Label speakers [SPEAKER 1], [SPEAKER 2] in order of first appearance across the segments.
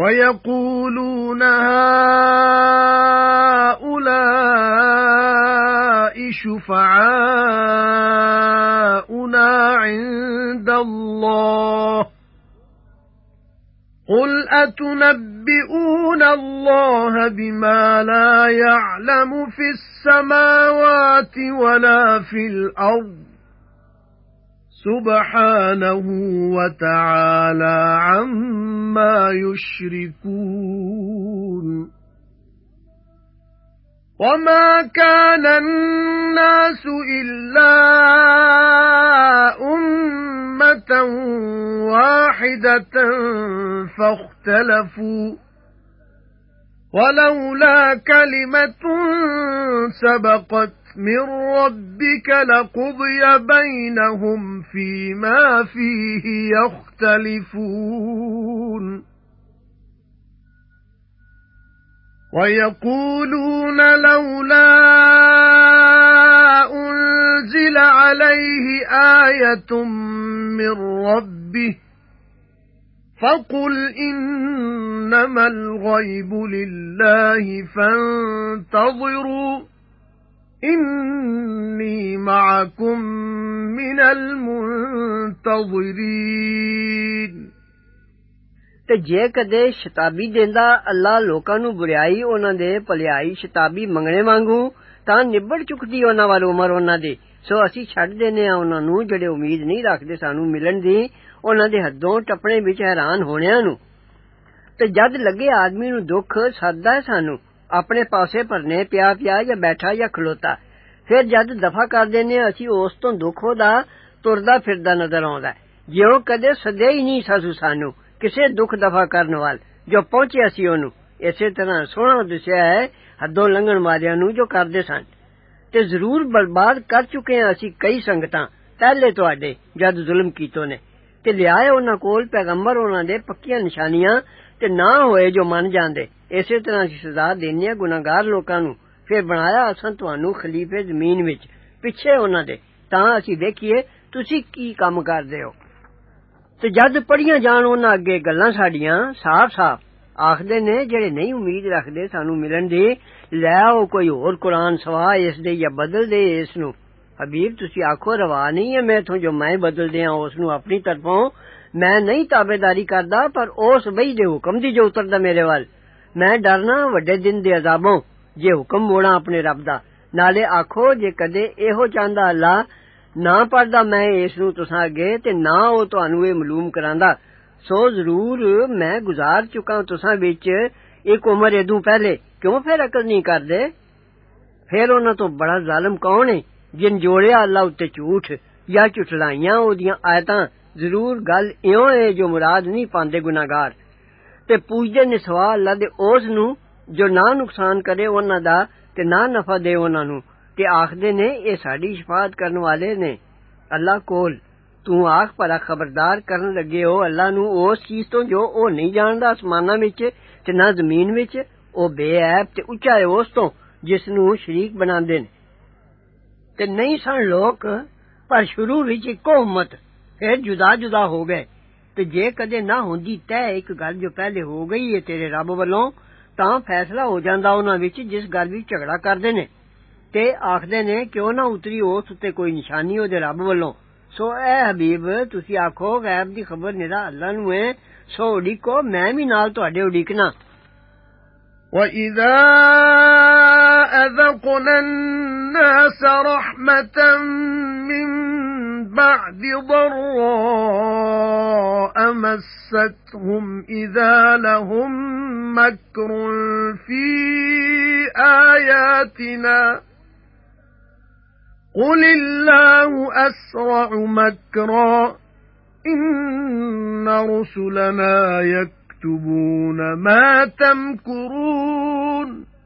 [SPEAKER 1] وَيَقُولُونَ هَؤُلَاءِ شُفَعَاؤُنَا عِندَ اللَّهِ. قُلْ أَتُنَبِّئُونَ اللَّهَ بِمَا لَا يَعْلَمُ فِي السَّمَاوَاتِ وَلَا فِي الْأَرْضِ؟ سُبْحَانَهُ وَتَعَالَى عَمَّا يُشْرِكُونَ. وَمَا كَانَ النَّاسُ إِلَّا أُمَّةً وَاحِدَةً فَاخْتَلَفُوا. وَلَوْلَا كَلِمَةٌ سَبَقَتْ مِنْ رَبِّكَ لَقُضِيَ بَيْنَهُمْ فِيمَا فِيهِ يَخْتَلِفُونَ. وَيَقُولُونَ لَوْلَا أُنْزِلَ عَلَيْهِ آيَةٌ مِنْ رَبِّهِ فَقُلْ إِنَّمَا الْغَيْبُ لِلَّهِ فَانتَظِرُوا إِنِّي مَعَكُمْ مِنَ الْمُنْتَظِرِينَ
[SPEAKER 2] ਤੇ ਜੇ ਕਦੇ ਸ਼ਤਾਬੀ ਦਿੰਦਾ ਅੱਲਾ ਲੋਕਾਂ ਨੂੰ ਬੁਰਾਈ ਉਹਨਾਂ ਦੇ ਭਲਾਈ ਸ਼ਤਾਬੀ ਮੰਗਣੇ ਵਾਂਗੂ ਤਾਂ ਨਿਬੜ ਚੁੱਕਦੀ ਉਹਨਾਂ ਵੱਲ ਉਮਰ ਉਹਨਾਂ ਦੀ ਸੋ ਅਸੀਂ ਛੱਡ ਦਿੰਨੇ ਆ ਉਹਨਾਂ ਨੂੰ ਜਿਹੜੇ ਉਮੀਦ ਨਹੀਂ ਰੱਖਦੇ ਸਾਨੂੰ ਮਿਲਣ ਦੀ ਉਹਨਾਂ ਦੇ ਹੱਦੋਂ ਟੱਪਣੇ ਵਿੱਚ ਹੈਰਾਨ ਹੋਣਿਆਂ ਨੂੰ ਤੇ ਜਦ ਲੱਗੇ ਆਦਮੀ ਨੂੰ ਦੁੱਖ ਸੱਦਦਾ ਹੈ ਸਾਨੂੰ ਆਪਣੇ ਪਾਸੇ ਭਰਨੇ ਪਿਆ ਪਿਆ ਜਾਂ ਬੈਠਾ ਜਾਂ ਖਲੋਤਾ ਫਿਰ ਜਦ ਦਫਾ ਕਰ ਦਿੰਨੇ ਅਸੀਂ ਉਸ ਤੋਂ ਦੁੱਖ ਉਹਦਾ ਤੁਰਦਾ ਫਿਰਦਾ ਨਜ਼ਰ ਆਉਂਦਾ ਜਿਉਂ ਕਦੇ ਸੱਦਿਆ ਹੀ ਨਹੀਂ ਸਾਸੂ ਸਾਨੂੰ ਕਿਸੇ ਦੁੱਖ ਦਫਾ ਕਰਨ ਵਾਲ ਜੋ ਪਹੁੰਚਿਆ ਸੀ ਉਹਨੂੰ ਇਸੇ ਤਰ੍ਹਾਂ ਸੋਹਣਾ ਦੱਸਿਆ ਹੈ ਹੱਦੋਂ ਲੰਘਣ ਵਾਲਿਆਂ ਨੂੰ ਜੋ ਕਰਦੇ ਸਨ ਤੇ ਜ਼ਰੂਰ ਬਰਬਾਦ ਕਰ ਚੁੱਕੇ ਹਾਂ ਅਸੀਂ ਕਈ ਸੰਗਤਾਂ ਪਹਿਲੇ ਤੁਹਾਡੇ ਜਦ ਜ਼ੁਲਮ ਕੀਤੋ ਨੇ ਤੇ ਲਿਆਏ ਉਹਨਾਂ ਕੋਲ ਪੈਗੰਬਰ ਉਹਨਾਂ ਦੇ ਪੱਕੀਆਂ ਨਿਸ਼ਾਨੀਆਂ ਤੇ ਨਾ ਹੋਏ ਜੋ ਮੰਨ ਜਾਂਦੇ اسی طرح کی سزا دینی ہے گناہگار لوکاں نو پھر بنایا اساں تانوں خلیفہ زمین وچ پیچھے انہاں دے تاں اسی دیکھیے تسی کی کام کردے ہو تے جد پڑیاں جان انہاں اگے گلاں ساڈیاں صاف صاف آخدے نے جڑے نہیں امید رکھدے سانو ملن دی لے او کوئی اور قرآن سوا اس دے یا بدل دے اس نو حبیب تسی آکھو روا نہیں ہے میں تو جو میں بدل دیاں اس نو اپنی طرفوں میں نہیں تابے کردا پر اس وہی دے حکم دی جو اتردا میرے وال میں ڈرنا وڈے دن دے عذابوں جے حکم موڑا اپنے رب دا۔ نالے آکھو جے کدے ایہو چاہندا اللہ، نہ پڑھدا میں اس نو تساں اگے تے نہ او تانوں اے معلوم کراندا سو ضرور میں گزار چکا تساں وچ ایک عمر ادو پہلے۔ کیوں پھر عقل نہیں کردے؟ پھر انہاں تو بڑا ظالم کون ہے؟ جن جوڑیا اللہ اُتے جھوٹ یا چٹلائیاں اودیاں آیتاں، ضرور گل ایوں ہے جو مراد نہیں پاندے گناہگار۔ ਤੇ ਪੁੱਛਦੇ ਨੇ ਸਵਾ ਅੱਲਾ ਦੇ ਉਸ ਨੂੰ ਜੋ ਨਾ ਨੁਕਸਾਨ ਕਰੇ ਉਹਨਾਂ ਦਾ ਤੇ ਨਾ ਨਫਾ ਦੇ ਉਹਨਾਂ ਨੂੰ ਤੇ ਆਖਦੇ ਨੇ ਇਹ ਸਾਡੀ ਸ਼ਫਾਅਤ ਕਰਨ ਵਾਲੇ ਨੇ ਅੱਲਾ ਕੋਲ ਤੂੰ ਆਖ ਭਲਾ ਖਬਰਦਾਰ ਕਰਨ ਲੱਗੇ ਹੋ ਅੱਲਾ ਨੂੰ ਉਸ ਚੀਜ਼ ਤੋਂ ਜੋ ਉਹ ਨਹੀਂ ਜਾਣਦਾ ਅਸਮਾਨਾਂ ਵਿੱਚ ਤੇ ਨਾ ਜ਼ਮੀਨ ਵਿੱਚ ਉਹ ਬੇਅਬ ਤੇ ਉੱਚਾ ਹੈ ਉਸ ਤੋਂ ਜਿਸ ਨੂੰ ਸ਼ਰੀਕ ਬਣਾਉਂਦੇ ਨੇ ਤੇ ਨਹੀਂ ਸਨ ਲੋਕ ਪਰ ਸ਼ੁਰੂ ਵਿੱਚ ਇੱਕੋ ਉਮਤ ਫਿਰ ਜੁਦਾ ਜੁਦਾ ਹੋ ਗਏ تے جے کدے نہ ہوندی تے ایک گل جو پہلے ہو گئی ہے تیرے رب والوں تاں فیصلہ ہو جاندا انہاں وچ جس گل وچ جھگڑا کردے نے۔ تے آخدے نے کیوں نہ اتری اس تے کوئی نشانی او دے رب والوں سو اے حبیب، تسی آکھو غیب دی خبر تاں اللہ نو ہے، سو اڈیکو میں بھی نال تواڈے
[SPEAKER 1] وَإِذَا أَذَقْنَا النَّاسَ رَحْمَةً مِّن بَعْدِ ضَرَّاءَ مَسَّتْهُمْ إِذَا لَهُم مَّكْرٌ فِي آيَاتِنَا. قُلِ اللَّهُ أَسْرَعُ مَكْرًا. إِنَّ رُسُلَنَا يَكْتُبُونَ مَا تَمْكُرُونَ.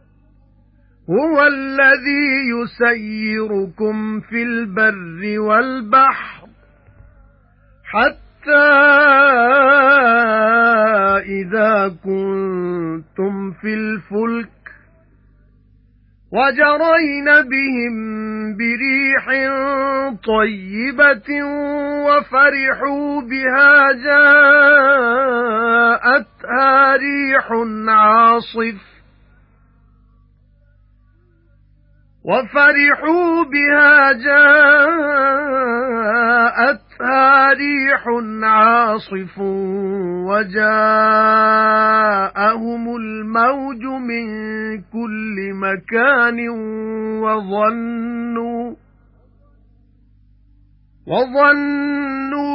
[SPEAKER 1] هُوَ الَّذِي يُسَيِّرُكُمْ فِي الْبَرِّ وَالْبَحْرِ حَتَّى إِذَا كُنتُمْ فِي الْفُلْكِ وَجَرَيْنَ بِهِمْ بِرِيحٍ طَيِّبَةٍ وَفَرِحُوا بِهَا جَاءَتْهَا رِيحٌ عَاصِفٌ وَفَرِحُوا بِهَا جَاءَتْهَا رِيحٌ عَاصِفٌ وَجَاءَهُمُ الْمَوْجُ مِنْ كُلِّ مَكَانٍ وَظَنُّوا وَظَنُّوا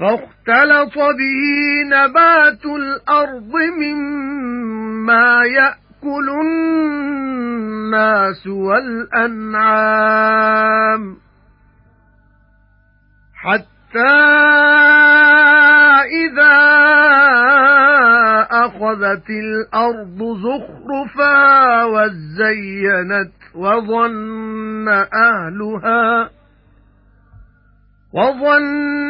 [SPEAKER 1] فاختلط به نبات الأرض مما يأكل الناس والأنعام حتى إذا أخذت الأرض زخرفا وزينت وظن أهلها وَظَنَّ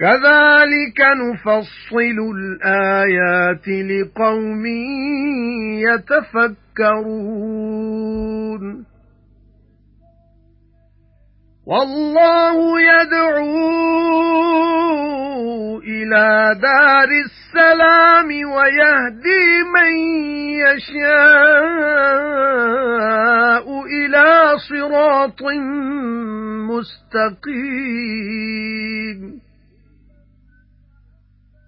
[SPEAKER 1] كَذَلِكَ نُفَصِّلُ الْآيَاتِ لِقَوْمٍ يَتَفَكَّرُونَ. وَاللَّهُ يَدْعُو إِلَى دَارِ السَّلَامِ وَيَهْدِي مَن يَشَاءُ إِلَى صِرَاطٍ مُسْتَقِيمٍ.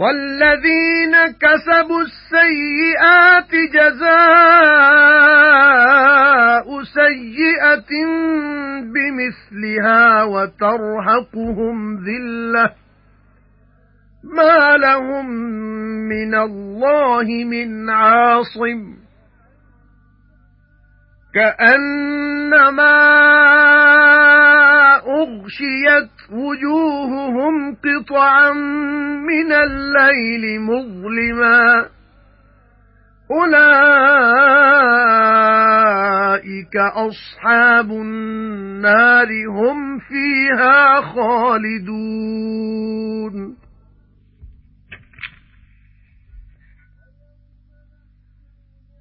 [SPEAKER 1] وَالَّذِينَ كَسَبُوا السَّيِّئَاتِ جَزَاءُ سَيِّئَةٍ بِمِثْلِهَا وَتَرْهَقُهُمْ ذِلَّةٌ. مَا لَهُم مِّنَ اللَّهِ مِنْ عَاصِمٍ. كَأَنَّمَا أُغْشِيَتْ وُجُوهُهُمْ قِطَعًا مِنَ اللَّيْلِ مُظْلِمًا. أُولَئِكَ أَصْحَابُ النَّارِ هُمْ فِيهَا خَالِدُونَ.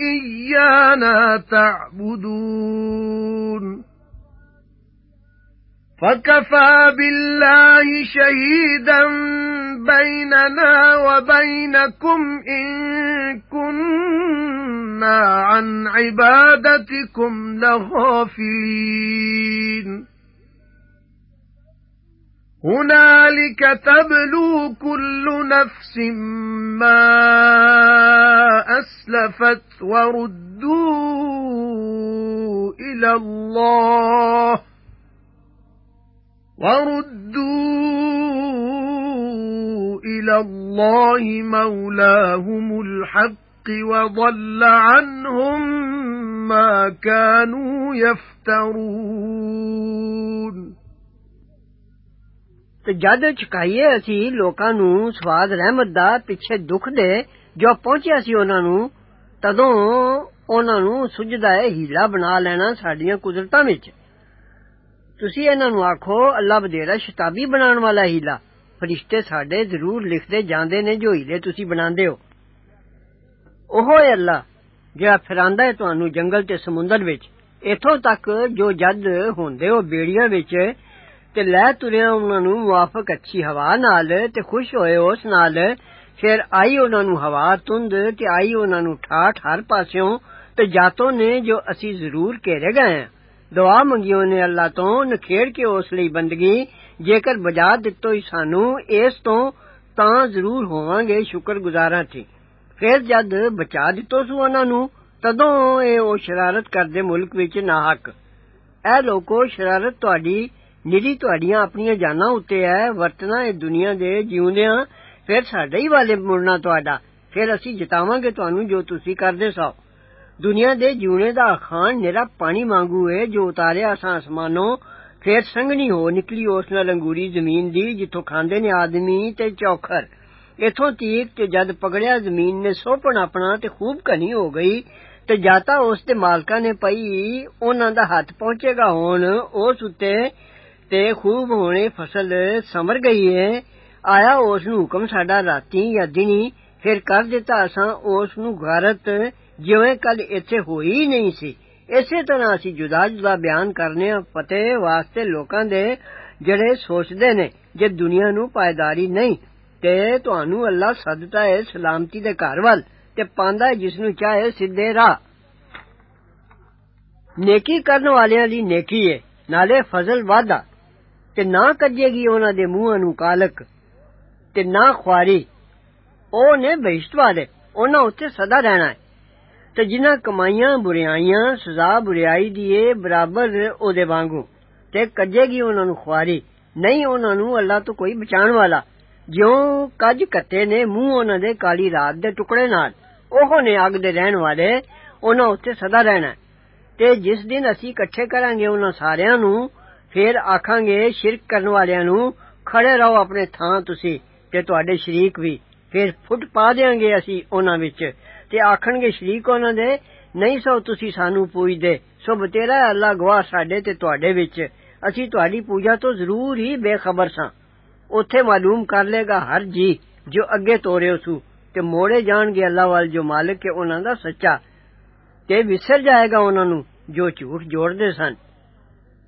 [SPEAKER 1] إِيَّانَا تَعْبُدُونَ. فَكَفَى بِاللَّهِ شَهِيدًا بَيْنَنَا وَبَيْنَكُمْ إِن كُنَّا عَن عِبَادَتِكُمْ لَغَافِلِينَ. هُنَالِكَ تَبْلُو كُلُّ نَفْسٍ مَا أَسْلَفَتْ وَرُدُّوا إِلَى اللَّهِ وَرُدُّوا إِلَى اللَّهِ مَوْلَاهُمُ الْحَقِّ وَضَلَّ عَنْهُمْ مَا كَانُوا يَفْتَرُونَ
[SPEAKER 2] ਤੇ ਜਦ ਚੁਕਾਈਏ ਅਸੀਂ ਲੋਕਾਂ ਨੂੰ ਸਵਾਦ ਰਹਿਮਤ ਦਾ ਪਿੱਛੇ ਦੁੱਖ ਦੇ ਜੋ ਪਹੁੰਚਿਆ ਸੀ ਉਹਨਾਂ ਨੂੰ ਤਦੋਂ ਉਹਨਾਂ ਨੂੰ ਸੁਝਦਾ ਹੈ ਹੀਲਾ ਬਣਾ ਲੈਣਾ ਸਾਡੀਆਂ ਕੁਦਰਤਾਂ ਵਿੱਚ ਤੁਸੀਂ ਇਹਨਾਂ ਨੂੰ ਆਖੋ ਅੱਲਾ ਬਦੇਰਾ ਸ਼ਤਾਬੀ ਬਣਾਉਣ ਵਾਲਾ ਹੀਲਾ ਫਰਿਸ਼ਤੇ ਸਾਡੇ ਜ਼ਰੂਰ ਲਿਖਦੇ ਜਾਂਦੇ ਨੇ ਜੋ ਹੀਲੇ ਤੁਸੀਂ ਬਣਾਉਂਦੇ ਹੋ ਉਹ ਹੈ ਅੱਲਾ ਜਿਹੜਾ ਫਿਰਾਂਦਾ ਹੈ ਤੁਹਾਨੂੰ ਜੰਗਲ ਤੇ ਸਮੁੰਦਰ ਵਿੱਚ ਇਥੋਂ ਤੱਕ ਜੋ ਜਦ ਹੁੰਦੇ ਹੋ ਬੇੜੀਆਂ ਵਿੱਚ ਤੇ ਲੈ ਤੁਰਿਆ ਉਹਨਾਂ ਨੂੰ ਮੁਆਫਕ ਅੱਛੀ ਹਵਾ ਨਾਲ ਤੇ ਖੁਸ਼ ਹੋਏ ਉਸ ਨਾਲ ਫਿਰ ਆਈ ਉਹਨਾਂ ਨੂੰ ਹਵਾ ਤੁੰਦ ਤੇ ਆਈ ਉਹਨਾਂ ਨੂੰ ਠਾਠ ਹਰ ਪਾਸਿਓਂ ਤੇ ਜਾਤੋਂ ਨੇ ਜੋ ਅਸੀਂ ਜ਼ਰੂਰ ਘੇਰੇ ਗਏ ਦੁਆ ਮੰਗਿਓ ਨੇ ਅੱਲਾ ਤੋਂ ਨਖੇੜ ਕੇ ਉਸ ਲਈ ਬੰਦਗੀ ਜੇਕਰ ਬਜਾ ਦਿੱਤੋ ਹੀ ਸਾਨੂੰ ਇਸ ਤੋਂ ਤਾਂ ਜ਼ਰੂਰ ਹੋਵਾਂਗੇ ਸ਼ੁਕਰਗੁਜ਼ਾਰਾਂ ਤੇ ਫਿਰ ਜਦ ਬਚਾ ਦਿੱਤੋ ਸੂ ਉਹਨਾਂ ਨੂੰ ਤਦੋਂ ਇਹ ਉਹ ਸ਼ਰਾਰਤ ਕਰਦੇ ਮੁਲਕ ਵਿੱਚ ਨਾ ਹੱਕ ਐ ਲੋਕੋ ਸ਼ਰਾਰਤ ਤੁਹਾਡੀ ਨਿਰੀ ਤੁਹਾਡੀਆਂ ਆਪਣੀਆਂ ਜਾਨਾਂ ਉੱਤੇ ਹੈ ਵਰਤਣਾ ਇਹ ਦੁਨੀਆ ਦੇ ਜਿਉਂਦਿਆਂ ਫਿਰ ਸਾਡੇ ਹੀ ਵਾਲੇ ਮੁੜਨਾ ਤੁਹਾਡਾ ਫਿਰ ਅਸੀਂ ਜਿਤਾਵਾਂਗੇ ਤੁਹਾਨੂੰ ਜੋ ਤੁਸੀਂ ਕਰਦੇ ਸੋ ਦੁਨੀਆ ਦੇ ਜਿਉਣੇ ਦਾ ਖਾਨ ਨਿਰਾ ਪਾਣੀ ਵਾਂਗੂ ਏ ਜੋ ਉਤਾਰਿਆ ਅਸਾਂ ਅਸਮਾਨੋਂ ਫੇਰ ਸੰਗਣੀ ਹੋ ਨਿਕਲੀ ਉਸ ਨਾਲ ਅੰਗੂਰੀ ਜ਼ਮੀਨ ਦੀ ਜਿੱਥੋਂ ਖਾਂਦੇ ਨੇ ਆਦਮੀ ਤੇ ਚੌਖਰ ਇਥੋਂ ਤੀਕ ਤੇ ਜਦ ਪਕੜਿਆ ਜ਼ਮੀਨ ਨੇ ਸੋਪਣ ਆਪਣਾ ਤੇ ਖੂਬ ਘਣੀ ਹੋ ਗਈ ਤੇ ਜਾਤਾ ਉਸ ਦੇ ਮਾਲਕਾਂ ਨੇ ਪਈ ਉਹਨਾਂ ਦਾ ਹੱਥ ਪਹੁੰਚੇਗਾ ਹੁਣ ਉਸ ਉੱਤੇ تے خوب ہونے فصل سمر گئی ہے آیا اس نو حکم ساڈا راتی یا دنی پھر کر دیتا اساں اس نو غارت جویں کل ایتھے ہوئی نہیں سی اسی طرح اسی جدا جدا بیان کرنے پتے واسطے لوکاں دے جڑے سوچدے نے جے دنیا نو پائیداری نہیں تے تانوں اللہ سدتا ہے سلامتی دے گھر ول تے پاندا ہے جس نو چاہے سیدھے راہ نیکی کرن والیاں دی نیکی ہے نالے فضل وعدہ ਤੇ ਨਾ ਕੱਜੇਗੀ ਉਹਨਾਂ ਦੇ ਮੂੰਹਾਂ ਨੂੰ ਕਾਲਕ ਤੇ ਨਾ ਖੁਆਰੀ ਉਹ ਨੇ ਬਹਿਸ਼ਤ ਵਾਲੇ ਉਹਨਾਂ ਉੱਤੇ ਸਦਾ ਰਹਿਣਾ ਹੈ ਤੇ ਜਿਨ੍ਹਾਂ ਕਮਾਈਆਂ ਬੁਰੀਆਈਆਂ ਸਜ਼ਾ ਬੁਰੀਾਈ ਦੀ ਏ ਬਰਾਬਰ ਉਹਦੇ ਵਾਂਗੂ ਤੇ ਕੱਜੇਗੀ ਉਹਨਾਂ ਨੂੰ ਖੁਆਰੀ ਨਹੀਂ ਉਹਨਾਂ ਨੂੰ ਅੱਲਾ ਤੋਂ ਕੋਈ ਬਚਾਉਣ ਵਾਲਾ ਜਿਉਂ ਕੱਜ ਕੱਤੇ ਨੇ ਮੂੰਹ ਉਹਨਾਂ ਦੇ ਕਾਲੀ ਰਾਤ ਦੇ ਟੁਕੜੇ ਨਾਲ ਉਹ ਨੇ ਅੱਗ ਦੇ ਰਹਿਣ ਵਾਲੇ ਉਹਨਾਂ ਉੱਤੇ ਸਦਾ ਰਹਿਣਾ ਤੇ ਜਿਸ ਦਿਨ ਅਸੀਂ ਇਕੱਠੇ ਕਰਾਂਗੇ ਉਹਨਾਂ ਸਾਰਿਆਂ ਨੂੰ پھر آکھانگے شرک کرنے والوں نو کھڑے رہو اپنے تھاں تسی تے تواڈے شریک بھی پھر پھٹ پا دیاں گے اسی انہاں وچ تے آکھن گے شریک انہاں دے نہیں سو تسی سانو پوجدے سو بتیرا اللہ گواہ ساڈے تے تواڈے وچ اسی تواڈی پوجا تو ضرور ہی بے خبر ساں اوتھے معلوم کر لے گا ہر جی جو اگے توریو سو تے موڑے جان گے اللہ وال جو مالک ہے انہاں دا سچا تے وسر جائے گا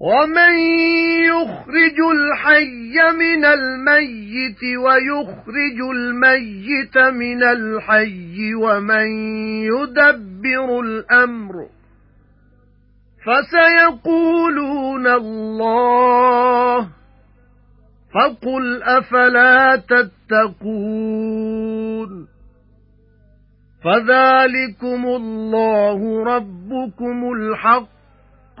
[SPEAKER 1] وَمَن يُخْرِجُ الْحَيَّ مِنَ الْمَيِّتِ وَيُخْرِجُ الْمَيِّتَ مِنَ الْحَيِّ وَمَن يُدَبِّرُ الْأَمْرَ فَسَيَقُولُونَ اللَّهُ فَقُلْ أَفَلَا تَتَّقُونَ فَذَلِكُمُ اللَّهُ رَبُّكُمُ الْحَقُّ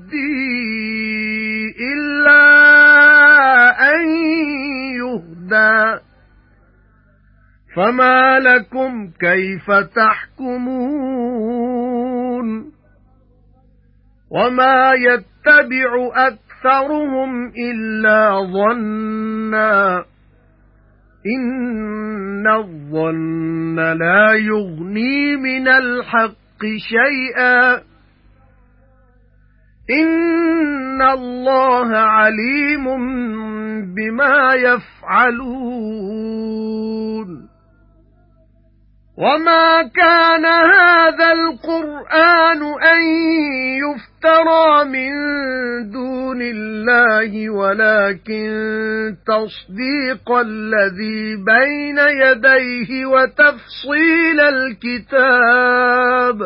[SPEAKER 1] إِلَّا أَن يُهْدَىٰ فَمَا لَكُمْ كَيْفَ تَحْكُمُونَ وَمَا يَتَّبِعُ أَكْثَرُهُمْ إِلَّا ظَنًّا إِنَّ الظَّنَّ لَا يُغْنِي مِنَ الْحَقِّ شَيْئًا إِنَّ اللَّهَ عَلِيمٌ بِمَا يَفْعَلُونَ وَمَا كَانَ هَذَا الْقُرْآنُ أَن يُفْتَرَى مِن دُونِ اللَّهِ وَلَكِن تَصْدِيقَ الَّذِي بَيْنَ يَدَيْهِ وَتَفْصِيلَ الْكِتَابِ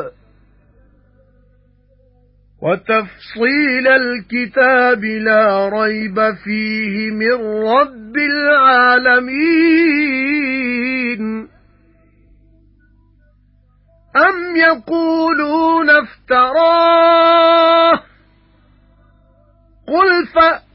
[SPEAKER 1] وَتَفْصِيلَ الْكِتَابِ لَا رَيْبَ فِيهِ مِنْ رَبِّ الْعَالَمِينَ. أَمْ يَقُولُونَ افْتَرَاهُ؟ قُلْ فَأْتُوا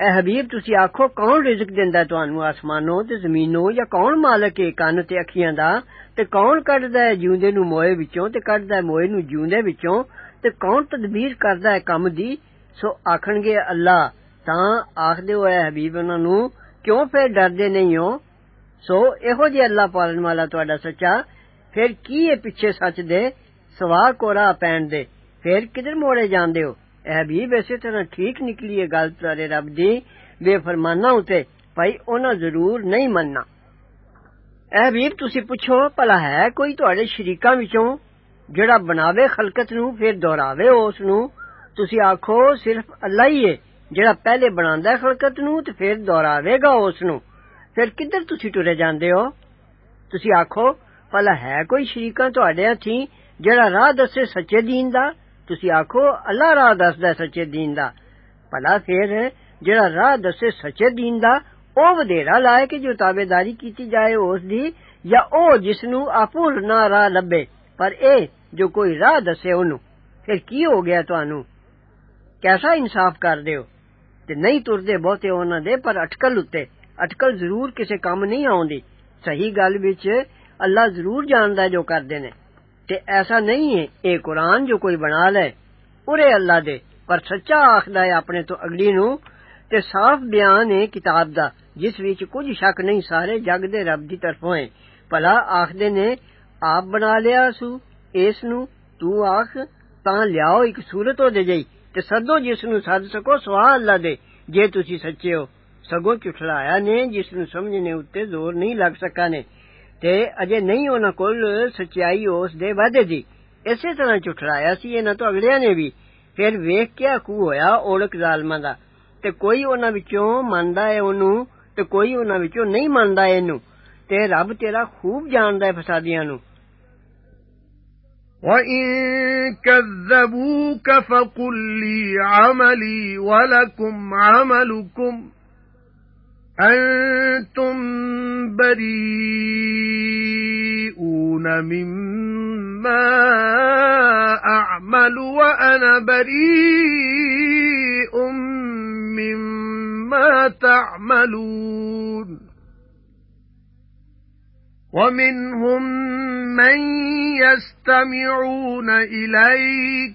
[SPEAKER 2] اے حبیب، تسی آکھو، کون رزق دیندا تانوں؟ آسمانوں تے زمینوں یا کون مالک اے کان تے اکھیاں دا؟ تے کون کڈدا اے جیوندے نو موئے وچوں تے کڈدا اے موئے نو جیوندے وچوں؟ تے کون تدبیر کردا اے کم دی؟ سو آکھن گے اللہ، تاں آکھدے ہو اے حبیب انہاں نو کیوں پھر ڈردے نہیں ہو؟ سو ایہو جے اللہ پالن والا تہاڈا سچا؟ پھر کی اے پیچھے سچ دے؟ سوا کوڑا پین دے، پھر کدھر موڑے جاندے ਇਹ ਵੀ ਵੈਸੇ ਤਰ੍ਹਾਂ ਠੀਕ ਨਿਕਲੀ ਹੈ ਗੱਲ ਤਾਰੇ ਰੱਬ ਦੀ ਬੇਫਰਮਾਨਾ ਉਤੇ ਭਾਈ ਉਹਨਾਂ ਜ਼ਰੂਰ ਨਹੀਂ ਮੰਨਣਾ ਇਹ ਵੀ ਤੁਸੀਂ ਪੁੱਛੋ ਭਲਾ ਹੈ ਕੋਈ ਤੁਹਾਡੇ ਸ਼ਰੀਕਾਂ ਵਿੱਚੋਂ ਜਿਹੜਾ ਬਣਾਵੇ ਖਲਕਤ ਨੂੰ ਫਿਰ ਦੁਹਰਾਵੇ ਉਸ ਨੂੰ ਤੁਸੀਂ ਆਖੋ ਸਿਰਫ ਅੱਲਾ ਹੀ ਹੈ ਜਿਹੜਾ ਪਹਿਲੇ ਬਣਾਉਂਦਾ ਹੈ ਖਲਕਤ ਨੂੰ ਤੇ ਫਿਰ ਦੁਹਰਾਵੇਗਾ ਉਸ ਨੂੰ ਫਿਰ ਕਿੱਧਰ ਤੁਸੀਂ ਟੁਰੇ ਜਾਂਦੇ ਹੋ ਤੁਸੀਂ ਆਖੋ ਭਲਾ ਹੈ ਕੋਈ ਸ਼ਰੀਕਾ ਤੁਹਾਡੇ ਹੱਥੀ ਜਿਹੜਾ ਰਾਹ ਦੱਸੇ ਸੱਚੇ ਦੀਨ ਦਾ ਤੁਸੀਂ ਆਖੋ ਅੱਲਾ ਰਾਹ ਦੱਸਦਾ ਸੱਚੇ دین ਦਾ ਭਲਾ ਫਿਰ ਜਿਹੜਾ ਰਾਹ ਦੱਸੇ ਸੱਚੇ دین ਦਾ ਉਹ ਵਧੇਰਾ ਲਾਇ ਕਿ ਜੋ ਤਾਬੇਦਾਰੀ ਕੀਤੀ ਜਾਏ ਉਸ ਦੀ ਜਾਂ ਉਹ ਜਿਸ ਨੂੰ ਆਪੋ ਨਾ ਰਾਹ ਲੱਭੇ ਪਰ ਇਹ ਜੋ ਕੋਈ ਰਾਹ ਦੱਸੇ ਉਹਨੂੰ ਫਿਰ ਕੀ ਹੋ ਗਿਆ ਤੁਹਾਨੂੰ ਕੈਸਾ ਇਨਸਾਫ ਕਰਦੇ ਹੋ ਤੇ ਨਹੀਂ ਤੁਰਦੇ ਬਹੁਤੇ ਉਹਨਾਂ ਦੇ ਪਰ ਅਟਕਲ ਉੱਤੇ ਅਟਕਲ ਜ਼ਰੂਰ ਕਿਸੇ ਕੰਮ ਨਹੀਂ ਆਉਂਦੀ ਸਹੀ ਗੱਲ ਵਿੱਚ ਅੱਲਾ ਜ਼ਰੂਰ ਜਾਣਦਾ ਜੋ ਕਰਦੇ ਨੇ تے ایسا نہیں ہے، اے قرآن جو کوئی بنا لے۔ ارے اللہ دے، پر سچا آخدا ہے اپنے تو اگلی نو۔ تے صاف بیان ہے کتاب دا، جس وچ کچھ شک نہیں، سارے جگ دے رب دی طرف ہیں۔ بھلا آخدے نے، آپ بنا لیا سو، اس نو تو آخ، تاں لیاؤ ایک سورت او دے جئی۔ تے سدو جس نو سد سکو سوا اللہ دے، جے تسی سچے ہو۔ سگو چٹھلایا نے، جس نو سمجھنے اتے زور نہیں لگ سکا نے۔ ਤੇ ਅਜੇ ਨਹੀਂ ਉਹਨਾਂ ਕੋਲ ਸਚਾਈ ਉਸ ਦੇ ਵਾਅਦੇ ਦੀ ਇਸੇ ਤਰ੍ਹਾਂ ਝੁਠਲਾਇਆ ਸੀ ਇਹਨਾਂ ਤੋਂ ਅਗਲਿਆਂ ਨੇ ਵੀ ਫਿਰ ਵੇਖ ਕੇ ਕੂ ਹੋਇਆ ਔਲਕ ਜ਼ਾਲਮਾਂ ਦਾ ਤੇ ਕੋਈ ਉਹਨਾਂ ਵਿੱਚੋਂ ਮੰਨਦਾ ਹੈ ਉਹਨੂੰ ਤੇ ਕੋਈ ਉਹਨਾਂ ਵਿੱਚੋਂ ਨਹੀਂ ਮੰਨਦਾ ਇਹਨੂੰ ਤੇ ਰੱਬ ਤੇਰਾ ਖੂਬ ਜਾਣਦਾ ਹੈ ਫਸਾਦੀਆਂ ਨੂੰ
[SPEAKER 1] وَإِن كَذَّبُوكَ فَقُل لِّي عَمَلِي وَلَكُمْ عَمَلُكُمْ أَنتُم بَرِيئُونَ مِمَّا أَعْمَلُ وَأَنَا بَرِيءٌ مِّمَّا تَعْمَلُونَ. وَمِنْهُمْ مَن يَسْتَمِعُونَ إِلَيْكَ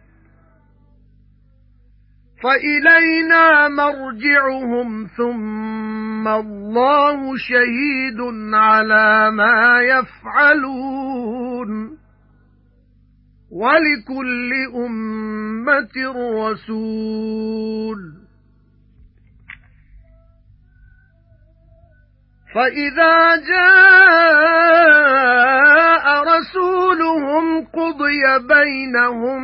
[SPEAKER 1] فَإِلَيْنَا مَرْجِعُهُمْ ثُمَّ اللَّهُ شَهِيدٌ عَلَى مَا يَفْعَلُونَ. وَلِكُلِّ أُمَّةٍ رَّسُولٌ. فَإِذَا جَاءَ رَسُولُهُمْ قُضِيَ بَيْنَهُم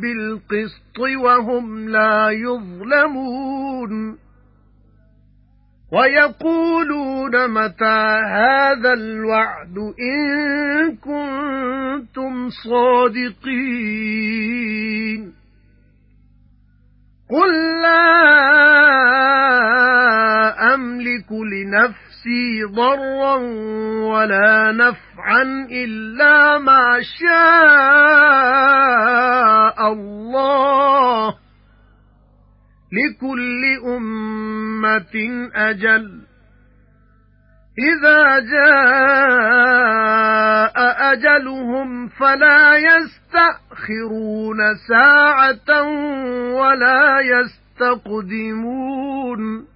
[SPEAKER 1] بِالْقِسْطِ وَهُمْ لَا يُظْلَمُونَ وَيَقُولُونَ مَتَى هَذَا الْوَعْدُ إِن كُنتُمْ صَادِقِينَ قُل لَّا أَمْلِكُ لِنَفْسِي ضَرًّا وَلَا نَفْعًا إِلَّا مَا شَاءَ اللَّهُ. لِكُلِّ أُمَّةٍ أَجَلٌ. إِذَا جَاءَ أَجَلُهُمْ فَلَا يَسْتَأْخِرُونَ سَاعَةً وَلَا يَسْتَقْدِمُونَ.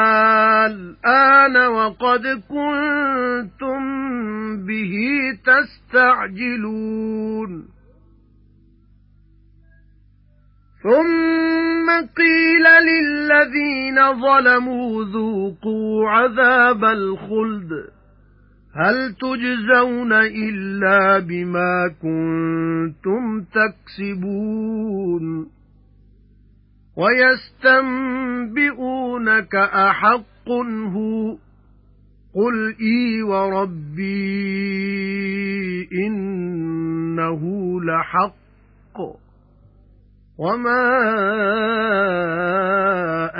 [SPEAKER 1] الْآنَ وَقَدْ كُنتُمْ بِهِ تَسْتَعْجِلُونَ ثُمَّ قِيلَ لِلَّذِينَ ظَلَمُوا ذُوقُوا عَذَابَ الْخُلْدِ هَلْ تُجْزَوْنَ إِلَّا بِمَا كُنتُمْ تَكْسِبُونَ وَيَسْتَنبِئُونَكَ أَحَقٌّ هُوَ قُلْ إِي وَرَبِّي إِنَّهُ لَحَقٌّ وَمَا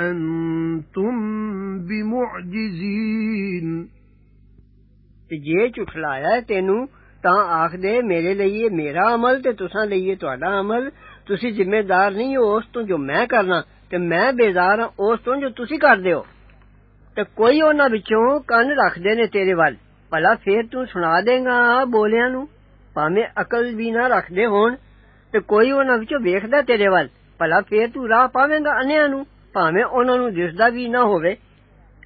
[SPEAKER 1] أَنْتُمْ بِمُعْجِزِينَ
[SPEAKER 2] ਤੇ ਜੇ ਝੁਠਲਾਇਆ ਤੈਨੂੰ ਤਾਂ ਆਖ ਦੇ ਮੇਰੇ ਲਈ ਇਹ ਮੇਰਾ ਅਮਲ ਤੇ ਤੁਸਾਂ ਲਈ ਇਹ ਤੁਹਾਡਾ ਅਮਲ ਤੁਸੀਂ ਜ਼ਿੰਮੇਦਾਰ ਨਹੀਂ ਹੋ ਉਸ ਤੋਂ ਜੋ ਮੈਂ ਕਰਨਾ ਤੇ ਮੈਂ ਬੇਜ਼ਾਰ ਹਾਂ ਉਸ ਤੋਂ ਜੋ ਤੁਸੀਂ ਕਰਦੇ ਹੋ ਤੇ ਕੋਈ ਉਹਨਾਂ ਵਿੱਚੋਂ ਕੰਨ ਰੱਖਦੇ ਨੇ ਤੇਰੇ ਵੱਲ ਭਲਾ ਫੇਰ ਤੂੰ ਸੁਣਾ ਦੇਗਾ ਬੋਲਿਆਂ ਨੂੰ ਭਾਵੇਂ ਅਕਲ ਵੀ ਨਾ ਰੱਖਦੇ ਹੋਣ ਤੇ ਕੋਈ ਉਹਨਾਂ ਵਿੱਚੋਂ ਵੇਖਦਾ ਤੇਰੇ ਵੱਲ ਭਲਾ ਫੇਰ ਤੂੰ ਰਾਹ ਪਾਵੇਂਗਾ ਅਨਿਆਂ ਨੂੰ ਭਾਵੇਂ ਉਹਨਾਂ ਨੂੰ ਦਿਸਦਾ ਵੀ ਨਾ ਹੋਵੇ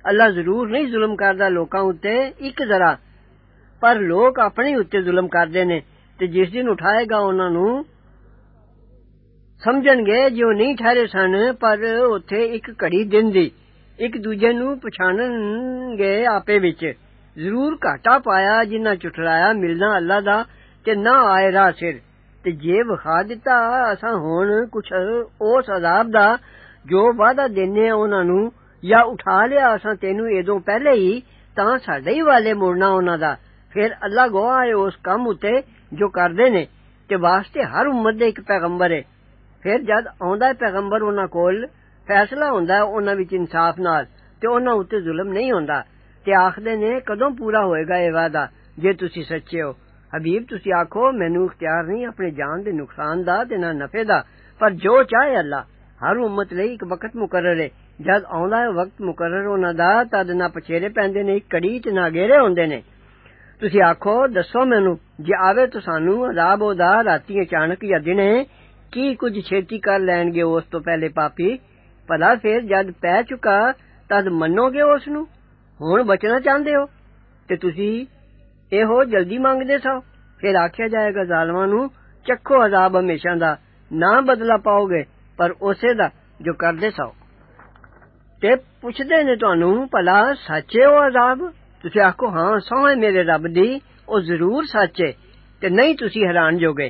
[SPEAKER 2] ਅੱਲਾ ਜ਼ਰੂਰ ਨਹੀਂ ਜ਼ੁਲਮ ਕਰਦਾ ਲੋਕਾਂ ਉੱਤੇ ਇੱਕ ਜ਼ਰਾ ਪਰ ਲੋਕ ਆਪਣੇ ਉੱਤੇ ਜ਼ੁਲਮ ਕਰਦੇ ਨੇ ਤੇ ਜਿਸ ਦਿਨ ਉਠਾਏਗਾ ਉਹਨਾਂ ਨੂੰ ਸਮਝਣਗੇ ਜੋ ਨਹੀਂ ਠਹਿਰੇ ਸਨ ਪਰ ਉੱਥੇ ਇੱਕ ਘੜੀ ਦਿਨ ਦੀ ਇੱਕ ਦੂਜੇ ਨੂੰ ਪਛਾਣਨਗੇ ਆਪੇ ਵਿੱਚ ਜ਼ਰੂਰ ਘਾਟਾ ਪਾਇਆ ਜਿਨ੍ਹਾਂ ਝੁਠਲਾਇਆ ਮਿਲਣਾ ਅੱਲਾ ਦਾ ਤੇ ਨਾ ਆਏ ਰਾਹ ਸਿਰ ਤੇ ਜੇ ਵਿਖਾ ਦਿੱਤਾ ਅਸਾਂ ਹੁਣ ਕੁਛ ਉਸ ਅਜ਼ਾਬ ਦਾ ਜੋ ਵਾਦਾ ਦਿੰਨੇ ਆ ਉਹਨਾਂ ਨੂੰ ਜਾਂ ਉਠਾ ਲਿਆ ਅਸਾਂ ਤੈਨੂੰ ਇਹਦੋਂ ਪਹਿਲੇ ਹੀ ਤਾਂ ਸਾਡੇ ਹੀ ਵਾਲੇ ਮੁੜਨਾ ਉਹਨਾਂ ਦਾ ਫਿਰ ਅੱਲਾ ਗਵਾਹ ਹੈ ਉਸ ਕੰਮ ਉਤੇ ਜੋ ਕਰਦੇ ਨੇ ਤੇ ਵਾਸਤੇ ਹਰ ਉਮਤ ਦੇ ਇੱਕ ਪੈਗੰਬਰ ਹੈ پھر جد آندا ہے پیغمبر انہاں کول فیصلہ ہوندا ہے انہاں وچ انصاف نال تے انہاں اُتے ظلم نہیں ہوندا تے آکھدے نے کدوں پورا ہوئے گا اے وعدہ جے تسی سچے ہو حبیب تسی آکھو مینوں اختیار نہیں اپنے جان دے نقصان دا تے نہ نفع دا پر جو چاہے اللہ ہر امت لئی ایک وقت مقرر ہے جد آندا ہے وقت مقرر ہونا دا تد نہ پچھیرے پیندے نے کڑی تے نہ گھیرے ہوندے نے تسی آکھو دسو مینوں جے آوے تو سانوں عذاب أو دا راتی اچانک یا ਕੀ ਕੁਝ ਛੇਤੀ ਕਰ ਲੈਣਗੇ ਉਸ ਤੋਂ ਪਹਿਲੇ ਪਾਪੀ ਭਲਾ ਫੇਰ ਜਦ ਪੈ ਚੁੱਕਾ ਤਦ ਮੰਨੋਗੇ ਉਸ ਨੂੰ ਹੁਣ ਬਚਣਾ ਚਾਹੁੰਦੇ ਹੋ ਤੇ ਤੁਸੀਂ ਇਹੋ ਜਲਦੀ ਮੰਗਦੇ ਸੋ ਫਿਰ ਆਖਿਆ ਜਾਏਗਾ ਜ਼ਾਲਮਾਂ ਨੂੰ ਚੱਖੋ ਅਜ਼ਾਬ ਹਮੇਸ਼ਾ ਦਾ ਨਾ ਬਦਲਾ ਪਾਓਗੇ ਪਰ ਉਸੇ ਦਾ ਜੋ ਕਰਦੇ ਸੋ ਤੇ ਪੁੱਛਦੇ ਨੇ ਤੁਹਾਨੂੰ ਭਲਾ ਸੱਚੇ ਹੋ ਅਜ਼ਾਬ ਤੁਸੀਂ ਆਖੋ ਹਾਂ ਸੋਹਣੇ ਮੇਰੇ ਰੱਬ ਦੀ ਉਹ ਜ਼ਰੂਰ ਸੱਚ ਹੈ ਤੇ ਨਹੀਂ ਤੁਸੀਂ ਹੈਰਾਨ ਜੋਗੇ